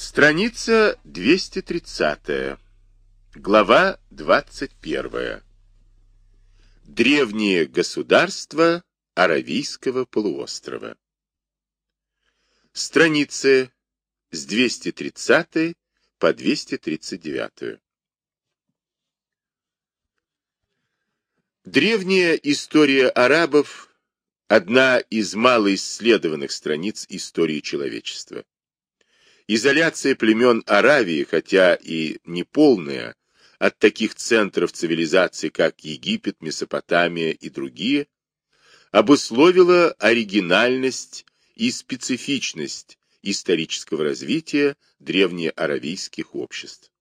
Страница 230. Глава 21. Древние государства Аравийского полуострова. Страницы с 230 по 239. Древняя история арабов – одна из малоисследованных страниц истории человечества. Изоляция племен Аравии, хотя и неполная, от таких центров цивилизации, как Египет, Месопотамия и другие, обусловила оригинальность и специфичность исторического развития древнеаравийских обществ.